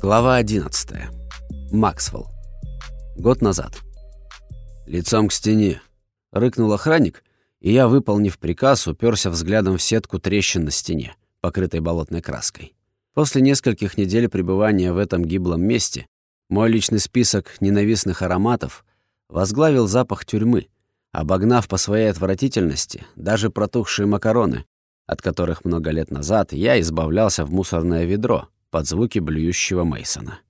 Глава 11. Максвелл. Год назад. «Лицом к стене!» — рыкнул охранник, и я, выполнив приказ, уперся взглядом в сетку трещин на стене, покрытой болотной краской. После нескольких недель пребывания в этом гиблом месте мой личный список ненавистных ароматов возглавил запах тюрьмы, обогнав по своей отвратительности даже протухшие макароны, от которых много лет назад я избавлялся в мусорное ведро под звуки блюющего Мейсона.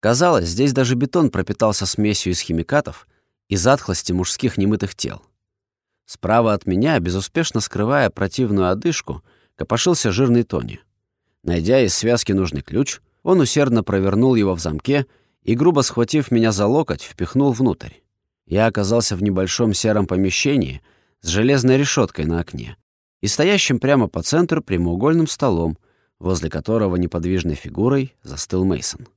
Казалось, здесь даже бетон пропитался смесью из химикатов и затхлости мужских немытых тел. Справа от меня, безуспешно скрывая противную одышку, копошился жирный Тони. Найдя из связки нужный ключ, он усердно провернул его в замке и, грубо схватив меня за локоть, впихнул внутрь. Я оказался в небольшом сером помещении с железной решеткой на окне и стоящим прямо по центру прямоугольным столом, возле которого неподвижной фигурой застыл Мейсон.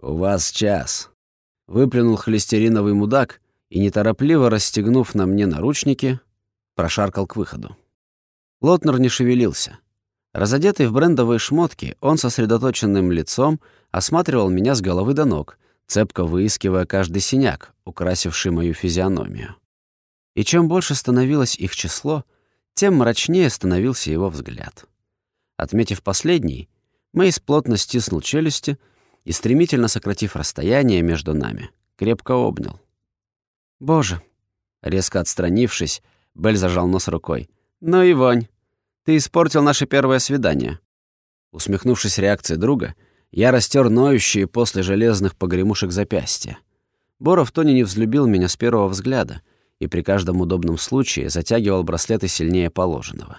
«У вас час», — выплюнул холестериновый мудак и, неторопливо расстегнув на мне наручники, прошаркал к выходу. Лотнер не шевелился. Разодетый в брендовые шмотки, он сосредоточенным лицом осматривал меня с головы до ног, цепко выискивая каждый синяк, украсивший мою физиономию. И чем больше становилось их число, тем мрачнее становился его взгляд. Отметив последний, Мейс плотно стиснул челюсти и, стремительно сократив расстояние между нами, крепко обнял. «Боже!» Резко отстранившись, Белль зажал нос рукой. «Ну и вонь! Ты испортил наше первое свидание!» Усмехнувшись реакции друга, я растер ноющие после железных погремушек запястья. Боров Тони не взлюбил меня с первого взгляда и при каждом удобном случае затягивал браслеты сильнее положенного.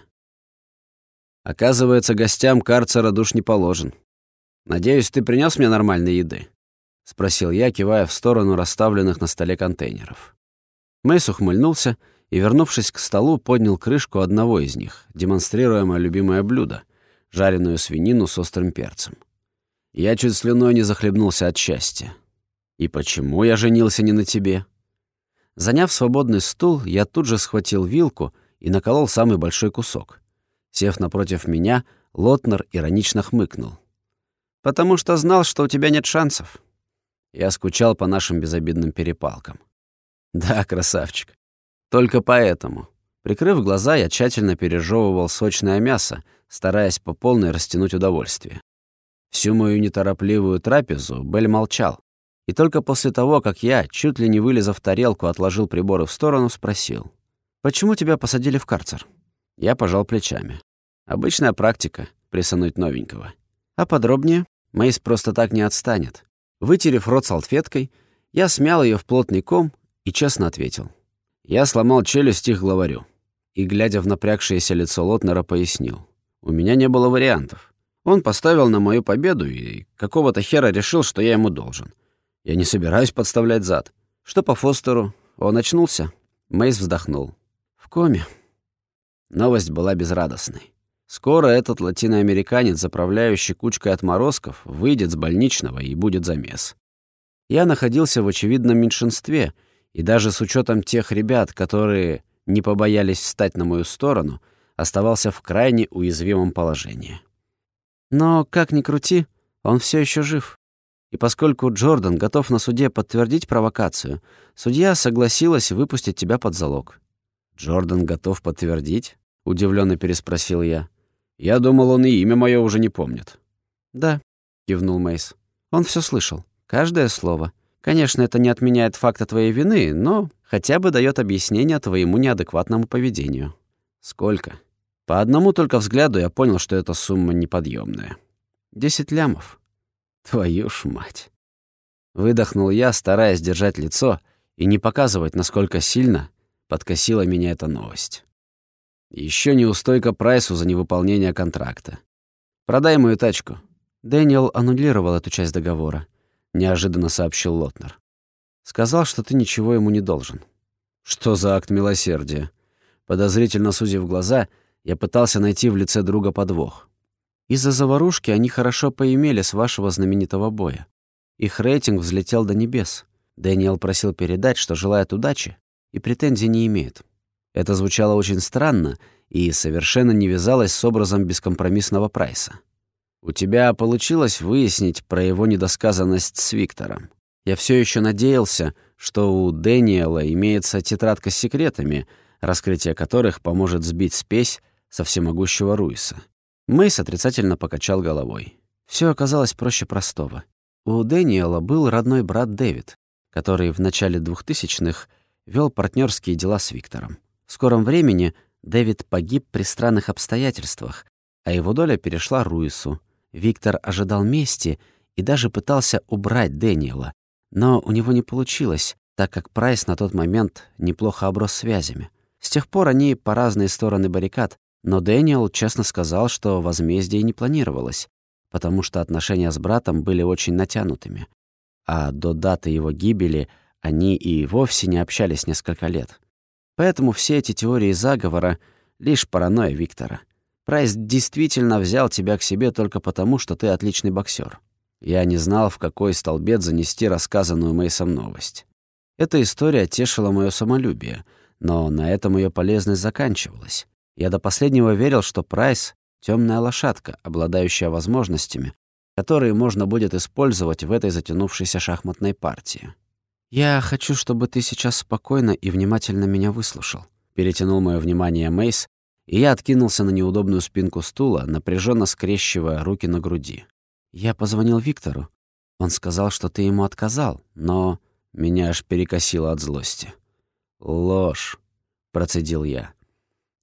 Оказывается, гостям карцера душ не положен. Надеюсь, ты принес мне нормальной еды?» — спросил я, кивая в сторону расставленных на столе контейнеров. Мэйс ухмыльнулся и, вернувшись к столу, поднял крышку одного из них, демонстрируя мое любимое блюдо — жареную свинину с острым перцем. Я чуть слюной не захлебнулся от счастья. «И почему я женился не на тебе?» Заняв свободный стул, я тут же схватил вилку и наколол самый большой кусок — Сев напротив меня, Лотнер иронично хмыкнул. «Потому что знал, что у тебя нет шансов». Я скучал по нашим безобидным перепалкам. «Да, красавчик. Только поэтому». Прикрыв глаза, я тщательно пережевывал сочное мясо, стараясь по полной растянуть удовольствие. Всю мою неторопливую трапезу Бель молчал. И только после того, как я, чуть ли не вылезав тарелку, отложил приборы в сторону, спросил. «Почему тебя посадили в карцер?» Я пожал плечами. Обычная практика — присануть новенького. А подробнее Мейс просто так не отстанет. Вытерев рот салфеткой, я смял ее в плотный ком и честно ответил. Я сломал челюсть их главарю. И, глядя в напрягшееся лицо Лотнера, пояснил. У меня не было вариантов. Он поставил на мою победу и какого-то хера решил, что я ему должен. Я не собираюсь подставлять зад. Что по Фостеру? Он очнулся? Мейс вздохнул. В коме. Новость была безрадостной. Скоро этот латиноамериканец, заправляющий кучкой отморозков, выйдет с больничного и будет замес. Я находился в очевидном меньшинстве, и даже с учетом тех ребят, которые не побоялись встать на мою сторону, оставался в крайне уязвимом положении. Но, как ни крути, он все еще жив. И поскольку Джордан готов на суде подтвердить провокацию, судья согласилась выпустить тебя под залог. «Джордан готов подтвердить?» — удивленно переспросил я. Я думал, он и имя мое уже не помнит. Да, кивнул Мейс. Он все слышал. Каждое слово. Конечно, это не отменяет факта твоей вины, но хотя бы дает объяснение твоему неадекватному поведению. Сколько? По одному только взгляду я понял, что эта сумма неподъемная. Десять лямов. Твою ж мать. Выдохнул я, стараясь держать лицо и не показывать, насколько сильно подкосила меня эта новость. Еще неустойка прайсу за невыполнение контракта. Продай мою тачку». Дэниел аннулировал эту часть договора, неожиданно сообщил Лотнер. Сказал, что ты ничего ему не должен. Что за акт милосердия? Подозрительно сузив глаза, я пытался найти в лице друга подвох. Из-за заварушки они хорошо поимели с вашего знаменитого боя. Их рейтинг взлетел до небес. Дэниел просил передать, что желает удачи и претензий не имеет. Это звучало очень странно и совершенно не вязалось с образом бескомпромиссного прайса. У тебя получилось выяснить про его недосказанность с Виктором? Я все еще надеялся, что у Дэниела имеется тетрадка с секретами, раскрытие которых поможет сбить спесь со всемогущего Руиса. Мэйс отрицательно покачал головой. Все оказалось проще простого. У Дэниела был родной брат Дэвид, который в начале 2000-х вел партнерские дела с Виктором. В скором времени Дэвид погиб при странных обстоятельствах, а его доля перешла Руису. Виктор ожидал мести и даже пытался убрать Дэниела, но у него не получилось, так как Прайс на тот момент неплохо оброс связями. С тех пор они по разные стороны баррикад, но Дэниел честно сказал, что возмездие не планировалось, потому что отношения с братом были очень натянутыми. А до даты его гибели они и вовсе не общались несколько лет. Поэтому все эти теории заговора — лишь паранойя Виктора. Прайс действительно взял тебя к себе только потому, что ты отличный боксер. Я не знал, в какой столбец занести рассказанную Мейсом новость. Эта история тешила мое самолюбие, но на этом ее полезность заканчивалась. Я до последнего верил, что Прайс — темная лошадка, обладающая возможностями, которые можно будет использовать в этой затянувшейся шахматной партии. «Я хочу, чтобы ты сейчас спокойно и внимательно меня выслушал», — перетянул мое внимание Мейс, и я откинулся на неудобную спинку стула, напряженно скрещивая руки на груди. «Я позвонил Виктору. Он сказал, что ты ему отказал, но...» Меня аж перекосило от злости. «Ложь», — процедил я.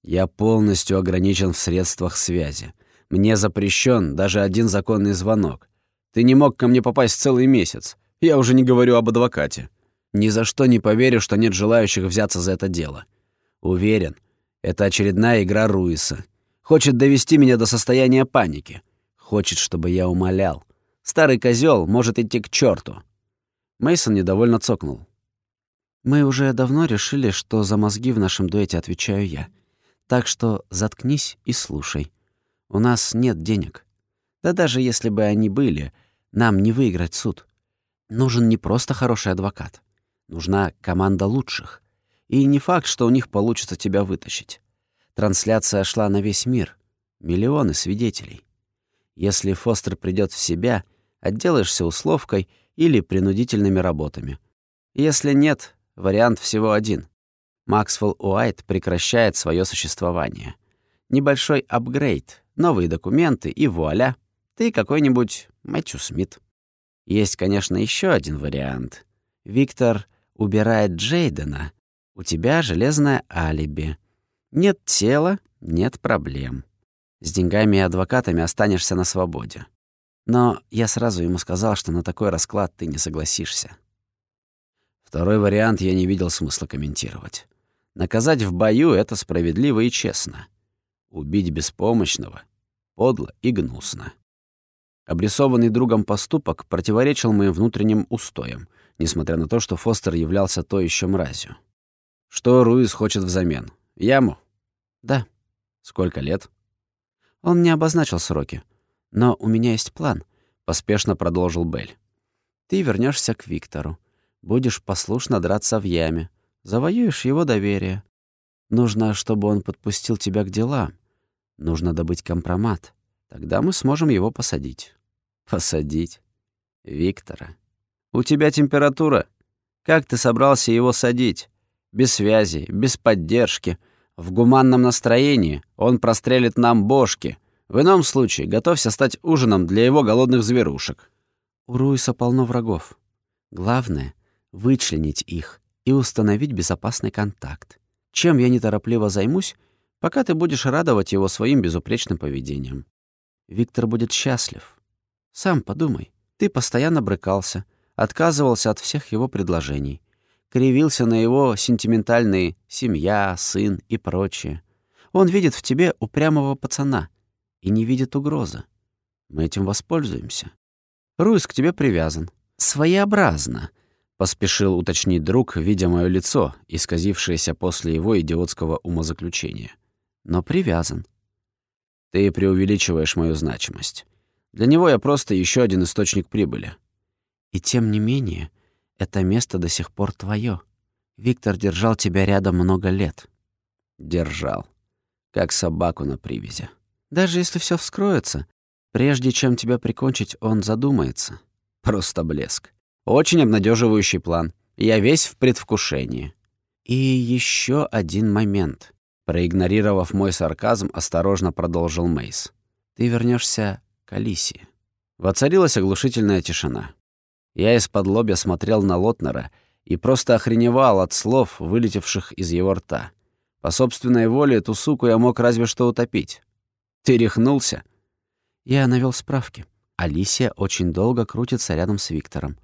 «Я полностью ограничен в средствах связи. Мне запрещен даже один законный звонок. Ты не мог ко мне попасть целый месяц. Я уже не говорю об адвокате. Ни за что не поверю, что нет желающих взяться за это дело. Уверен, это очередная игра Руиса. Хочет довести меня до состояния паники. Хочет, чтобы я умолял. Старый козел может идти к черту. Мейсон недовольно цокнул. Мы уже давно решили, что за мозги в нашем дуэте отвечаю я. Так что заткнись и слушай. У нас нет денег. Да даже если бы они были, нам не выиграть суд. Нужен не просто хороший адвокат. Нужна команда лучших. И не факт, что у них получится тебя вытащить. Трансляция шла на весь мир. Миллионы свидетелей. Если Фостер придет в себя, отделаешься условкой или принудительными работами. Если нет, вариант всего один. Максвелл Уайт прекращает свое существование. Небольшой апгрейд, новые документы и вуаля, ты какой-нибудь Мэтью Смит. Есть, конечно, еще один вариант. Виктор убирает Джейдена. У тебя железное алиби. Нет тела — нет проблем. С деньгами и адвокатами останешься на свободе. Но я сразу ему сказал, что на такой расклад ты не согласишься. Второй вариант я не видел смысла комментировать. Наказать в бою — это справедливо и честно. Убить беспомощного — подло и гнусно. Обрисованный другом поступок противоречил моим внутренним устоям, несмотря на то, что Фостер являлся то еще мразью. Что Руис хочет взамен? Яму? Да. Сколько лет? Он не обозначил сроки. Но у меня есть план, поспешно продолжил Бель. Ты вернешься к Виктору. Будешь послушно драться в яме. Завоюешь его доверие. Нужно, чтобы он подпустил тебя к делам. Нужно добыть компромат. Тогда мы сможем его посадить. Посадить? Виктора. У тебя температура. Как ты собрался его садить? Без связи, без поддержки. В гуманном настроении он прострелит нам бошки. В ином случае готовься стать ужином для его голодных зверушек. У Руиса полно врагов. Главное — вычленить их и установить безопасный контакт. Чем я неторопливо займусь, пока ты будешь радовать его своим безупречным поведением. Виктор будет счастлив. Сам подумай. Ты постоянно брыкался, отказывался от всех его предложений, кривился на его сентиментальные «семья», «сын» и прочее. Он видит в тебе упрямого пацана и не видит угрозы. Мы этим воспользуемся. Руис к тебе привязан. Своеобразно, — поспешил уточнить друг, видя мое лицо, исказившееся после его идиотского умозаключения. Но привязан. Ты преувеличиваешь мою значимость. Для него я просто еще один источник прибыли. И тем не менее, это место до сих пор твое. Виктор держал тебя рядом много лет. Держал. Как собаку на привязи. Даже если все вскроется, Прежде чем тебя прикончить, он задумается. Просто блеск. Очень обнадеживающий план. Я весь в предвкушении. И еще один момент. Проигнорировав мой сарказм, осторожно продолжил Мейс. Ты вернешься к Алисе. Воцарилась оглушительная тишина. Я из-под лобья смотрел на Лотнера и просто охреневал от слов, вылетевших из его рта. По собственной воле эту суку я мог разве что утопить. Ты рехнулся? Я навел справки. Алисия очень долго крутится рядом с Виктором.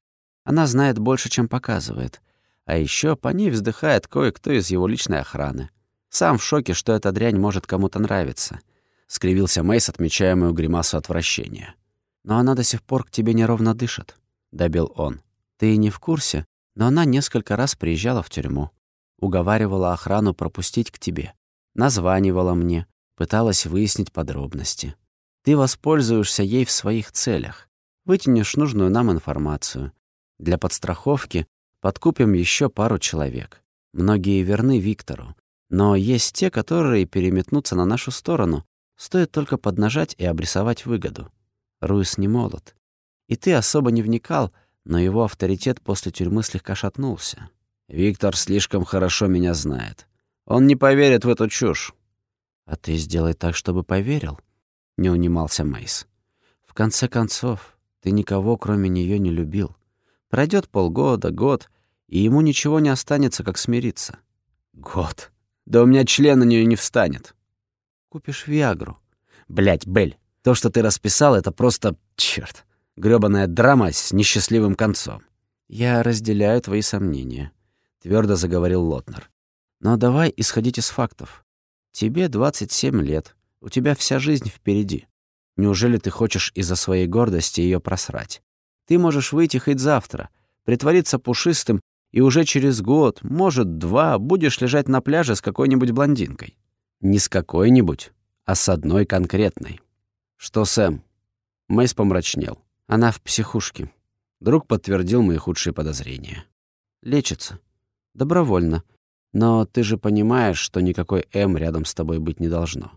Она знает больше, чем показывает. А еще по ней вздыхает кое-кто из его личной охраны. Сам в шоке, что эта дрянь может кому-то нравиться. Скривился Мейс, отмечая мою гримасу отвращения. «Но она до сих пор к тебе неровно дышит», — добил он. «Ты не в курсе, но она несколько раз приезжала в тюрьму. Уговаривала охрану пропустить к тебе. Названивала мне, пыталась выяснить подробности. Ты воспользуешься ей в своих целях. Вытянешь нужную нам информацию. Для подстраховки подкупим еще пару человек. Многие верны Виктору. Но есть те, которые переметнутся на нашу сторону. Стоит только поднажать и обрисовать выгоду. Руис не молод. И ты особо не вникал, но его авторитет после тюрьмы слегка шатнулся. Виктор слишком хорошо меня знает. Он не поверит в эту чушь. А ты сделай так, чтобы поверил, не унимался Мейс. В конце концов, ты никого, кроме нее, не любил. Пройдет полгода, год, и ему ничего не останется, как смириться. Год. Да у меня член на нее не встанет. Купишь Виагру. Блять, Бель, то, что ты расписал, это просто, черт, грёбаная драма с несчастливым концом. Я разделяю твои сомнения, твердо заговорил Лотнер. Но давай исходить из фактов. Тебе 27 лет, у тебя вся жизнь впереди. Неужели ты хочешь из-за своей гордости ее просрать? Ты можешь выйти хоть завтра, притвориться пушистым, и уже через год, может, два, будешь лежать на пляже с какой-нибудь блондинкой. Не с какой-нибудь, а с одной конкретной. Что, Сэм? Мэйс помрачнел. Она в психушке. Друг подтвердил мои худшие подозрения. Лечится. Добровольно. Но ты же понимаешь, что никакой М рядом с тобой быть не должно.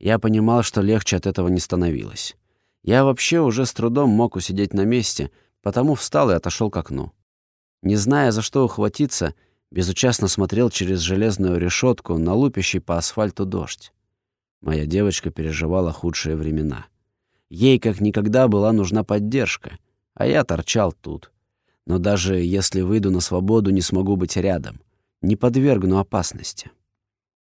Я понимал, что легче от этого не становилось. Я вообще уже с трудом мог усидеть на месте, потому встал и отошел к окну. Не зная, за что ухватиться, безучастно смотрел через железную решетку на лупящий по асфальту дождь. Моя девочка переживала худшие времена. Ей как никогда была нужна поддержка, а я торчал тут. Но даже если выйду на свободу, не смогу быть рядом, не подвергну опасности.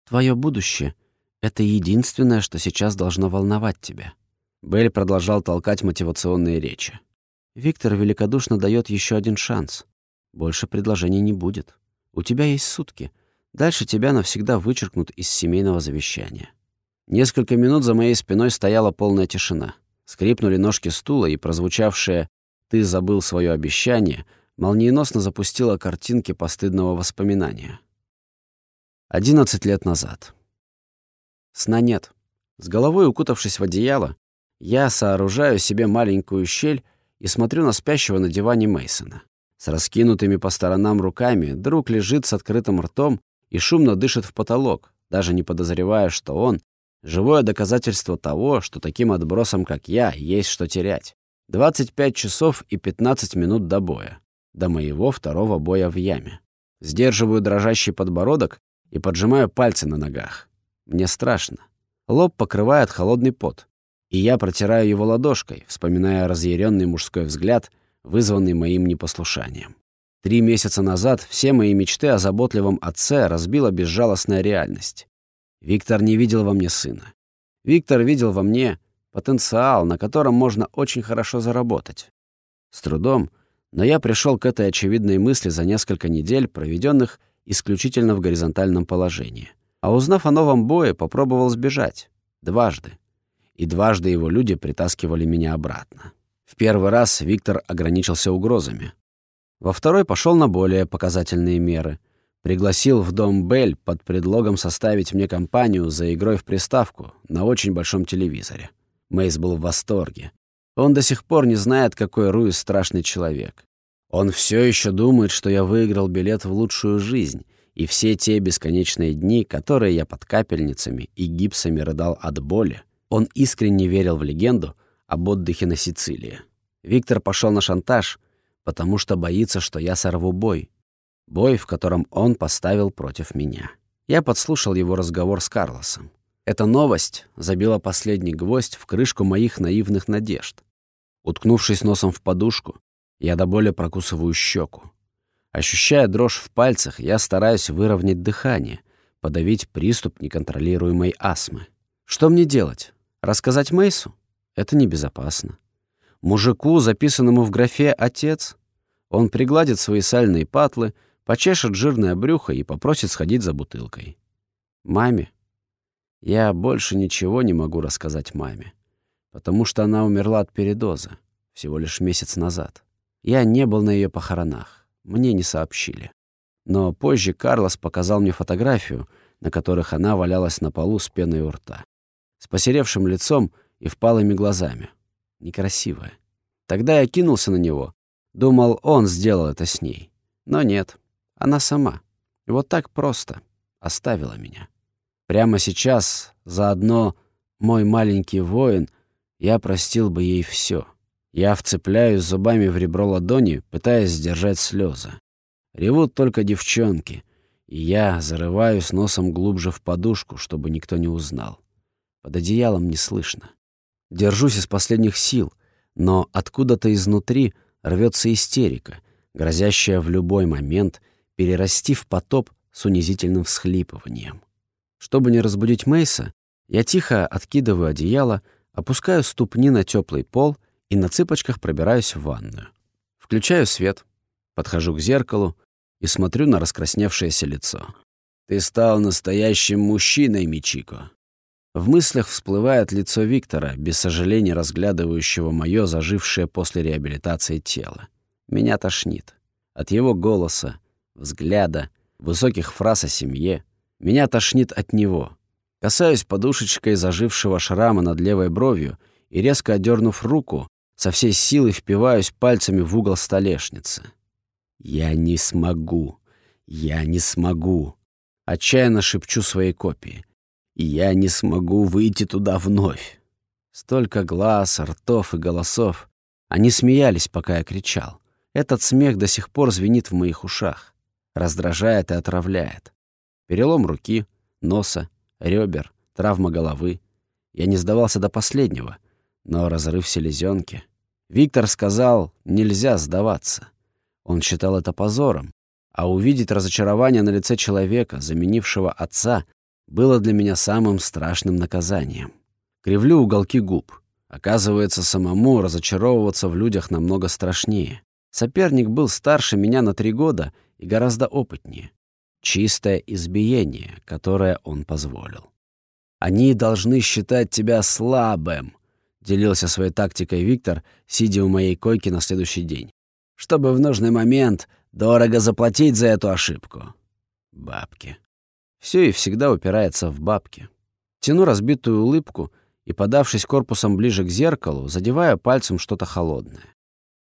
Твое будущее — это единственное, что сейчас должно волновать тебя. Белль продолжал толкать мотивационные речи. Виктор великодушно дает еще один шанс. Больше предложений не будет. У тебя есть сутки. Дальше тебя навсегда вычеркнут из семейного завещания. Несколько минут за моей спиной стояла полная тишина. Скрипнули ножки стула, и прозвучавшее «ты забыл свое обещание» молниеносно запустила картинки постыдного воспоминания. Одиннадцать лет назад. Сна нет. С головой укутавшись в одеяло, я сооружаю себе маленькую щель и смотрю на спящего на диване Мейсона. С раскинутыми по сторонам руками друг лежит с открытым ртом и шумно дышит в потолок, даже не подозревая, что он — живое доказательство того, что таким отбросом, как я, есть что терять. 25 часов и 15 минут до боя. До моего второго боя в яме. Сдерживаю дрожащий подбородок и поджимаю пальцы на ногах. Мне страшно. Лоб покрывает холодный пот и я протираю его ладошкой, вспоминая разъяренный мужской взгляд, вызванный моим непослушанием. Три месяца назад все мои мечты о заботливом отце разбила безжалостная реальность. Виктор не видел во мне сына. Виктор видел во мне потенциал, на котором можно очень хорошо заработать. С трудом, но я пришел к этой очевидной мысли за несколько недель, проведенных исключительно в горизонтальном положении. А узнав о новом бое, попробовал сбежать. Дважды и дважды его люди притаскивали меня обратно. В первый раз Виктор ограничился угрозами. Во второй пошел на более показательные меры. Пригласил в дом Бель под предлогом составить мне компанию за игрой в приставку на очень большом телевизоре. Мейс был в восторге. Он до сих пор не знает, какой Руис страшный человек. Он все еще думает, что я выиграл билет в лучшую жизнь, и все те бесконечные дни, которые я под капельницами и гипсами рыдал от боли, он искренне верил в легенду об отдыхе на Сицилии. Виктор пошел на шантаж, потому что боится, что я сорву бой. Бой, в котором он поставил против меня. Я подслушал его разговор с Карлосом. Эта новость забила последний гвоздь в крышку моих наивных надежд. Уткнувшись носом в подушку, я до боли прокусываю щеку. Ощущая дрожь в пальцах, я стараюсь выровнять дыхание, подавить приступ неконтролируемой астмы. Что мне делать? Рассказать Мейсу? Это небезопасно. Мужику, записанному в графе «отец», он пригладит свои сальные патлы, почешет жирное брюхо и попросит сходить за бутылкой. Маме? Я больше ничего не могу рассказать маме, потому что она умерла от передоза всего лишь месяц назад. Я не был на ее похоронах, мне не сообщили. Но позже Карлос показал мне фотографию, на которых она валялась на полу с пеной у рта с посеревшим лицом и впалыми глазами. Некрасивая. Тогда я кинулся на него. Думал, он сделал это с ней. Но нет, она сама. И вот так просто оставила меня. Прямо сейчас, заодно мой маленький воин, я простил бы ей все. Я вцепляюсь зубами в ребро ладони, пытаясь сдержать слезы. Ревут только девчонки, и я зарываюсь носом глубже в подушку, чтобы никто не узнал. Под одеялом не слышно. Держусь из последних сил, но откуда-то изнутри рвется истерика, грозящая в любой момент перерасти в потоп с унизительным всхлипыванием. Чтобы не разбудить Мейса, я тихо откидываю одеяло, опускаю ступни на теплый пол и на цыпочках пробираюсь в ванную. Включаю свет, подхожу к зеркалу и смотрю на раскрасневшееся лицо. «Ты стал настоящим мужчиной, Мичико. В мыслях всплывает лицо Виктора, без сожаления разглядывающего мое зажившее после реабилитации тело. Меня тошнит. От его голоса, взгляда, высоких фраз о семье. Меня тошнит от него. Касаюсь подушечкой зажившего шрама над левой бровью и, резко отдернув руку, со всей силы впиваюсь пальцами в угол столешницы. «Я не смогу! Я не смогу!» Отчаянно шепчу своей копии я не смогу выйти туда вновь. Столько глаз, ртов и голосов. Они смеялись, пока я кричал. Этот смех до сих пор звенит в моих ушах. Раздражает и отравляет. Перелом руки, носа, ребер, травма головы. Я не сдавался до последнего, но разрыв селезенки. Виктор сказал, нельзя сдаваться. Он считал это позором, а увидеть разочарование на лице человека, заменившего отца, было для меня самым страшным наказанием. Кривлю уголки губ. Оказывается, самому разочаровываться в людях намного страшнее. Соперник был старше меня на три года и гораздо опытнее. Чистое избиение, которое он позволил. «Они должны считать тебя слабым», — делился своей тактикой Виктор, сидя у моей койки на следующий день. «Чтобы в нужный момент дорого заплатить за эту ошибку». Бабки. Все и всегда упирается в бабки. Тяну разбитую улыбку и, подавшись корпусом ближе к зеркалу, задеваю пальцем что-то холодное.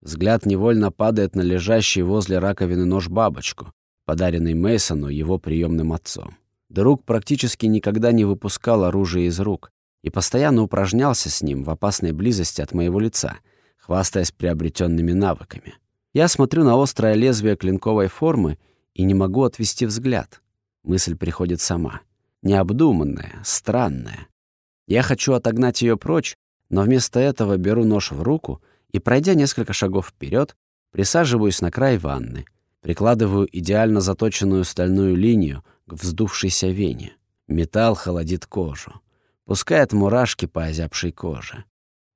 Взгляд невольно падает на лежащий возле раковины нож-бабочку, подаренный Мейсону его приемным отцом. Друг практически никогда не выпускал оружие из рук и постоянно упражнялся с ним в опасной близости от моего лица, хвастаясь приобретенными навыками. Я смотрю на острое лезвие клинковой формы и не могу отвести взгляд. Мысль приходит сама. Необдуманная, странная. Я хочу отогнать ее прочь, но вместо этого беру нож в руку и, пройдя несколько шагов вперед, присаживаюсь на край ванны, прикладываю идеально заточенную стальную линию к вздувшейся вене. Металл холодит кожу, пускает мурашки по озябшей коже.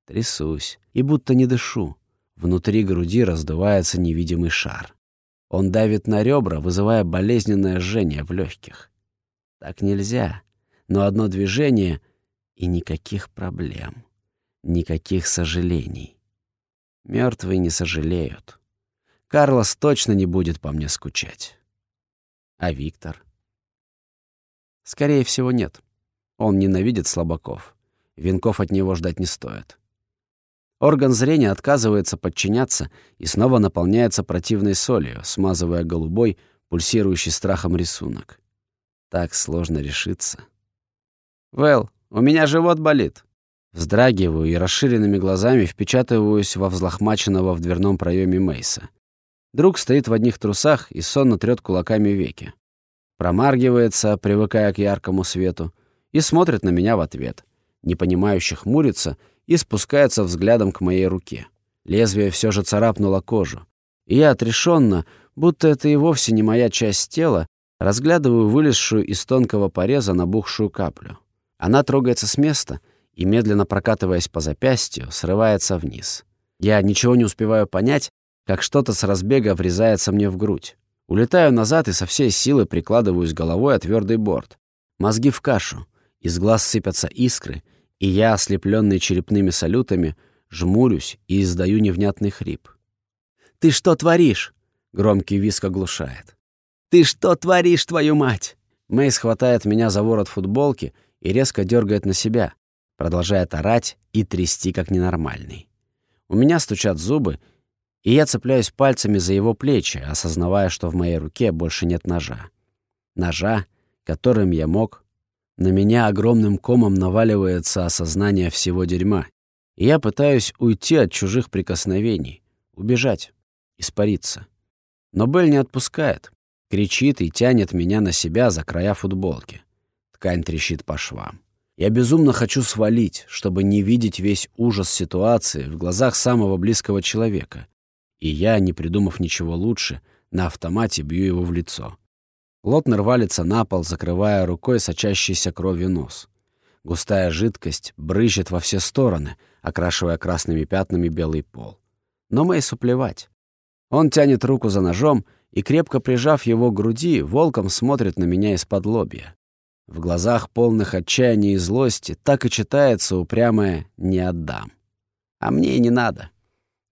Трясусь и будто не дышу. Внутри груди раздувается невидимый шар. Он давит на ребра, вызывая болезненное жжение в легких. Так нельзя. Но одно движение — и никаких проблем. Никаких сожалений. Мертвые не сожалеют. Карлос точно не будет по мне скучать. А Виктор? Скорее всего, нет. Он ненавидит слабаков. Венков от него ждать не стоит. Орган зрения отказывается подчиняться и снова наполняется противной солью, смазывая голубой, пульсирующий страхом рисунок. Так сложно решиться. «Вэл, у меня живот болит!» Вздрагиваю и расширенными глазами впечатываюсь во взлохмаченного в дверном проеме Мейса. Друг стоит в одних трусах и сонно трёт кулаками веки. Промаргивается, привыкая к яркому свету, и смотрит на меня в ответ. Непонимающе хмурится и спускается взглядом к моей руке. Лезвие все же царапнуло кожу. И я отрешенно, будто это и вовсе не моя часть тела, разглядываю вылезшую из тонкого пореза набухшую каплю. Она трогается с места и, медленно прокатываясь по запястью, срывается вниз. Я ничего не успеваю понять, как что-то с разбега врезается мне в грудь. Улетаю назад и со всей силы прикладываюсь головой о твердый борт. Мозги в кашу, из глаз сыпятся искры, и я, ослепленный черепными салютами, жмурюсь и издаю невнятный хрип. «Ты что творишь?» — громкий виск оглушает. «Ты что творишь, твою мать?» Мейс хватает меня за ворот футболки и резко дергает на себя, продолжает орать и трясти как ненормальный. У меня стучат зубы, и я цепляюсь пальцами за его плечи, осознавая, что в моей руке больше нет ножа. Ножа, которым я мог. На меня огромным комом наваливается осознание всего дерьма, и я пытаюсь уйти от чужих прикосновений, убежать, испариться. Но Белль не отпускает, кричит и тянет меня на себя за края футболки. Ткань трещит по швам. Я безумно хочу свалить, чтобы не видеть весь ужас ситуации в глазах самого близкого человека, и я, не придумав ничего лучше, на автомате бью его в лицо. Лотнер валится на пол, закрывая рукой сочащийся кровью нос. Густая жидкость брызжет во все стороны, окрашивая красными пятнами белый пол. Но Мэйсу плевать. Он тянет руку за ножом и, крепко прижав его к груди, волком смотрит на меня из-под лобья. В глазах, полных отчаяния и злости, так и читается упрямое «не отдам». А мне и не надо.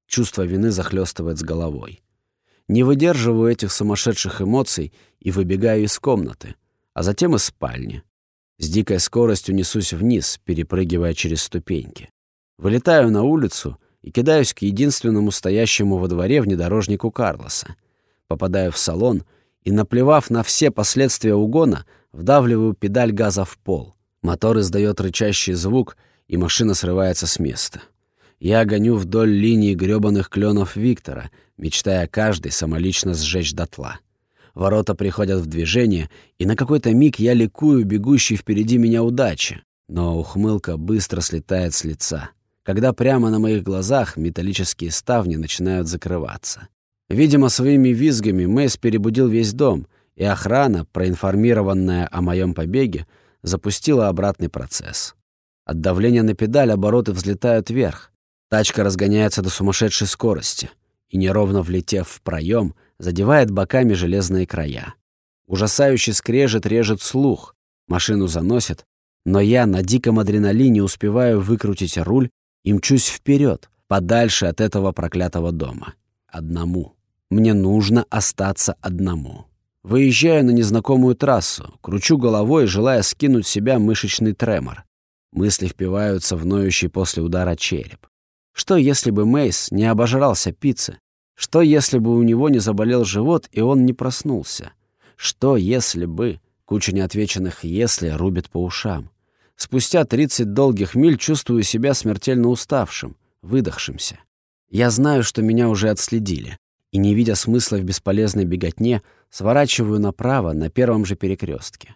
Чувство вины захлестывает с головой. Не выдерживаю этих сумасшедших эмоций и выбегаю из комнаты, а затем из спальни. С дикой скоростью несусь вниз, перепрыгивая через ступеньки. Вылетаю на улицу и кидаюсь к единственному стоящему во дворе внедорожнику Карлоса. Попадаю в салон и, наплевав на все последствия угона, вдавливаю педаль газа в пол. Мотор издает рычащий звук, и машина срывается с места. Я гоню вдоль линии грёбаных кленов Виктора, мечтая каждый самолично сжечь дотла. Ворота приходят в движение, и на какой-то миг я ликую бегущий впереди меня удачи. Но ухмылка быстро слетает с лица, когда прямо на моих глазах металлические ставни начинают закрываться. Видимо, своими визгами Мэйс перебудил весь дом, и охрана, проинформированная о моем побеге, запустила обратный процесс. От давления на педаль обороты взлетают вверх, Тачка разгоняется до сумасшедшей скорости и, неровно влетев в проем, задевает боками железные края. Ужасающий скрежет режет слух, машину заносит, но я на диком адреналине успеваю выкрутить руль и мчусь вперед, подальше от этого проклятого дома. Одному. Мне нужно остаться одному. Выезжаю на незнакомую трассу, кручу головой, желая скинуть с себя мышечный тремор. Мысли впиваются в ноющий после удара череп. Что, если бы Мейс не обожрался пиццы? Что, если бы у него не заболел живот, и он не проснулся? Что, если бы... Куча неотвеченных «если» рубит по ушам. Спустя 30 долгих миль чувствую себя смертельно уставшим, выдохшимся. Я знаю, что меня уже отследили, и, не видя смысла в бесполезной беготне, сворачиваю направо на первом же перекрестке.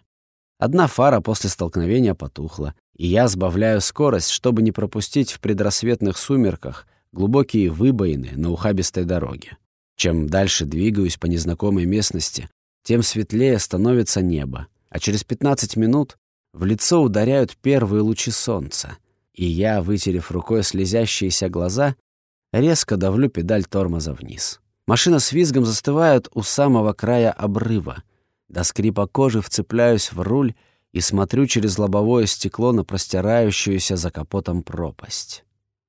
Одна фара после столкновения потухла, и я сбавляю скорость, чтобы не пропустить в предрассветных сумерках глубокие выбоины на ухабистой дороге. Чем дальше двигаюсь по незнакомой местности, тем светлее становится небо, а через 15 минут в лицо ударяют первые лучи солнца, и я, вытерев рукой слезящиеся глаза, резко давлю педаль тормоза вниз. Машина с визгом застывает у самого края обрыва. До скрипа кожи вцепляюсь в руль и смотрю через лобовое стекло на простирающуюся за капотом пропасть.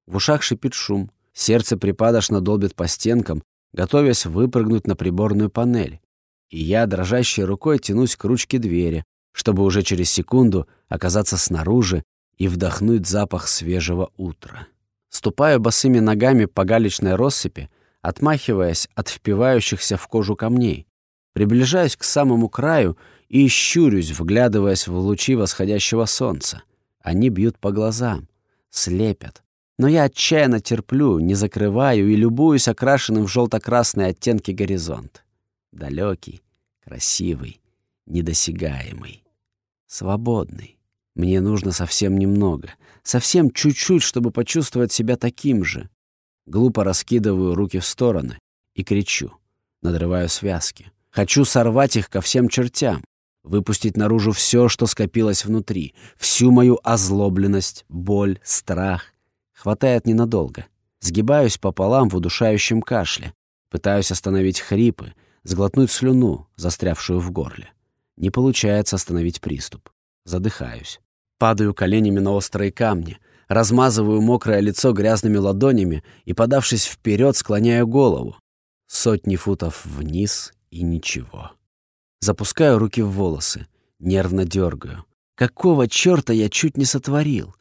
В ушах шипит шум, сердце припадочно долбит по стенкам, готовясь выпрыгнуть на приборную панель. И я, дрожащей рукой, тянусь к ручке двери, чтобы уже через секунду оказаться снаружи и вдохнуть запах свежего утра. Ступаю босыми ногами по галечной россыпи, отмахиваясь от впивающихся в кожу камней. Приближаюсь к самому краю и щурюсь, вглядываясь в лучи восходящего солнца. Они бьют по глазам, слепят. Но я отчаянно терплю, не закрываю и любуюсь окрашенным в желто-красные оттенки горизонт. Далекий, красивый, недосягаемый, свободный. Мне нужно совсем немного, совсем чуть-чуть, чтобы почувствовать себя таким же. Глупо раскидываю руки в стороны и кричу, надрываю связки. Хочу сорвать их ко всем чертям, выпустить наружу все, что скопилось внутри, всю мою озлобленность, боль, страх, Хватает ненадолго. Сгибаюсь пополам в удушающем кашле. Пытаюсь остановить хрипы, сглотнуть слюну, застрявшую в горле. Не получается остановить приступ. Задыхаюсь. Падаю коленями на острые камни, размазываю мокрое лицо грязными ладонями и, подавшись вперед, склоняю голову. Сотни футов вниз и ничего. Запускаю руки в волосы, нервно дергаю. Какого черта я чуть не сотворил?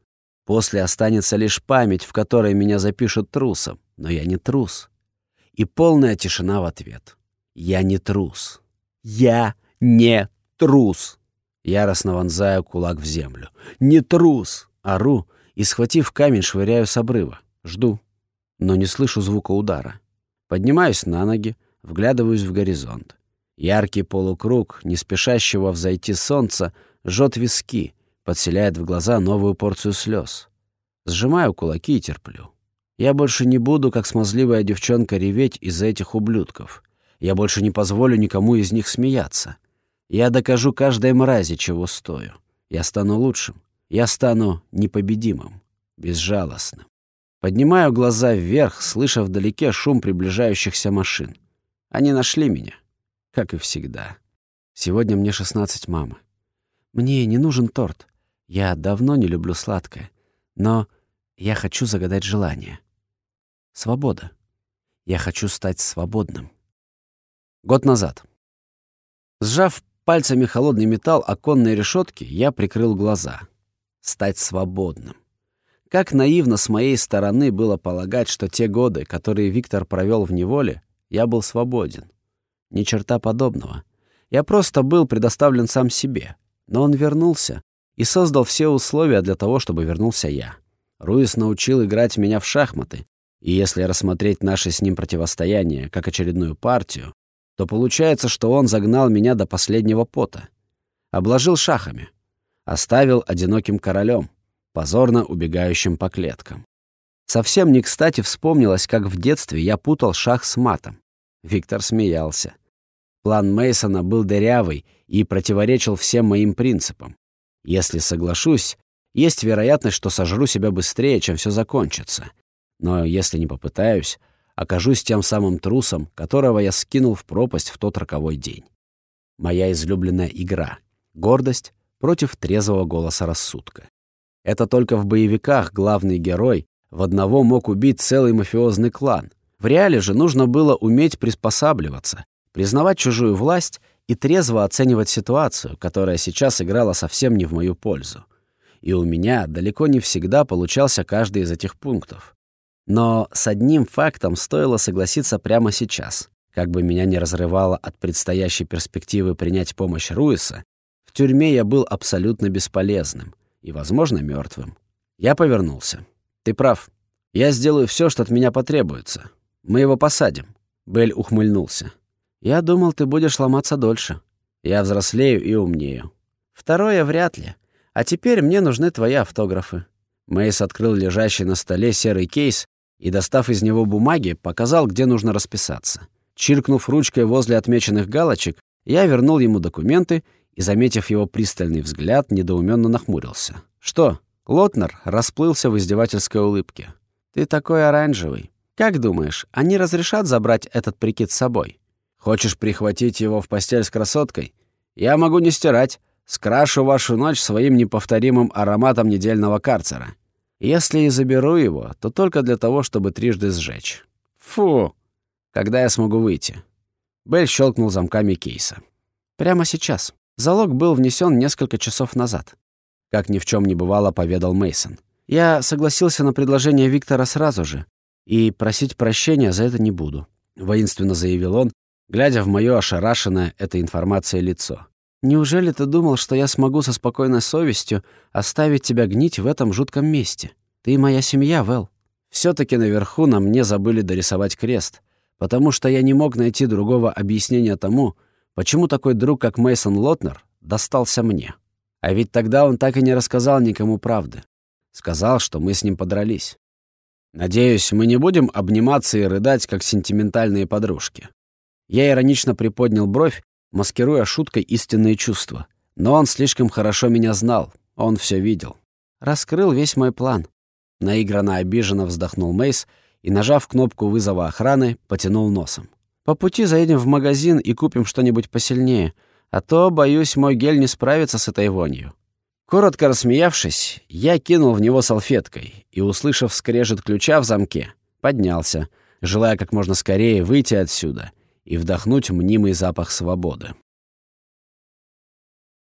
После останется лишь память, в которой меня запишут трусом. Но я не трус. И полная тишина в ответ. Я не трус. Я не трус. Яростно вонзаю кулак в землю. Не трус. Ору и, схватив камень, швыряю с обрыва. Жду. Но не слышу звука удара. Поднимаюсь на ноги, вглядываюсь в горизонт. Яркий полукруг, не спешащего взойти солнца, жжет виски, подселяет в глаза новую порцию слез. Сжимаю кулаки и терплю. Я больше не буду, как смазливая девчонка, реветь из-за этих ублюдков. Я больше не позволю никому из них смеяться. Я докажу каждой мрази, чего стою. Я стану лучшим. Я стану непобедимым, безжалостным. Поднимаю глаза вверх, слыша вдалеке шум приближающихся машин. Они нашли меня, как и всегда. Сегодня мне 16 мама. Мне не нужен торт. Я давно не люблю сладкое. Но я хочу загадать желание. Свобода. Я хочу стать свободным. Год назад. Сжав пальцами холодный металл оконной решетки, я прикрыл глаза. Стать свободным. Как наивно с моей стороны было полагать, что те годы, которые Виктор провел в неволе, я был свободен. Ни черта подобного. Я просто был предоставлен сам себе. Но он вернулся, и создал все условия для того, чтобы вернулся я. Руис научил играть меня в шахматы, и если рассмотреть наше с ним противостояние как очередную партию, то получается, что он загнал меня до последнего пота. Обложил шахами. Оставил одиноким королем, позорно убегающим по клеткам. Совсем не кстати вспомнилось, как в детстве я путал шах с матом. Виктор смеялся. План Мейсона был дырявый и противоречил всем моим принципам. Если соглашусь, есть вероятность, что сожру себя быстрее, чем все закончится. Но если не попытаюсь, окажусь тем самым трусом, которого я скинул в пропасть в тот роковой день. Моя излюбленная игра — гордость против трезвого голоса рассудка. Это только в боевиках главный герой в одного мог убить целый мафиозный клан. В реале же нужно было уметь приспосабливаться, признавать чужую власть и трезво оценивать ситуацию, которая сейчас играла совсем не в мою пользу. И у меня далеко не всегда получался каждый из этих пунктов. Но с одним фактом стоило согласиться прямо сейчас. Как бы меня не разрывало от предстоящей перспективы принять помощь Руиса, тюрьме я был абсолютно бесполезным и, возможно, мертвым. Я повернулся. «Ты прав. Я сделаю все, что от меня потребуется. Мы его посадим». Белль ухмыльнулся. Я думал, ты будешь ломаться дольше. Я взрослею и умнею. Второе вряд ли. А теперь мне нужны твои автографы. Мейс открыл лежащий на столе серый кейс и, достав из него бумаги, показал, где нужно расписаться. Чиркнув ручкой возле отмеченных галочек, я вернул ему документы и, заметив его пристальный взгляд, недоуменно нахмурился. «Что?» Лотнер расплылся в издевательской улыбке. «Ты такой оранжевый. Как думаешь, они разрешат забрать этот прикид с собой?» Хочешь прихватить его в постель с красоткой? Я могу не стирать. Скрашу вашу ночь своим неповторимым ароматом недельного карцера. Если и заберу его, то только для того, чтобы трижды сжечь. Фу! Когда я смогу выйти?» Белль щелкнул замками кейса. «Прямо сейчас. Залог был внесен несколько часов назад». Как ни в чем не бывало, поведал Мейсон. «Я согласился на предложение Виктора сразу же, и просить прощения за это не буду», — воинственно заявил он, глядя в моё ошарашенное этой информацией лицо. «Неужели ты думал, что я смогу со спокойной совестью оставить тебя гнить в этом жутком месте? Ты моя семья, Вэл. все таки наверху на мне забыли дорисовать крест, потому что я не мог найти другого объяснения тому, почему такой друг, как Мейсон Лотнер, достался мне. А ведь тогда он так и не рассказал никому правды. Сказал, что мы с ним подрались. Надеюсь, мы не будем обниматься и рыдать, как сентиментальные подружки. Я иронично приподнял бровь, маскируя шуткой истинные чувства. Но он слишком хорошо меня знал, он все видел. Раскрыл весь мой план. Наигранно обиженно вздохнул Мейс и, нажав кнопку вызова охраны, потянул носом. «По пути заедем в магазин и купим что-нибудь посильнее, а то, боюсь, мой гель не справится с этой вонью». Коротко рассмеявшись, я кинул в него салфеткой и, услышав скрежет ключа в замке, поднялся, желая как можно скорее выйти отсюда и вдохнуть мнимый запах свободы.